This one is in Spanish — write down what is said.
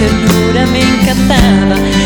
ternura me encantaba.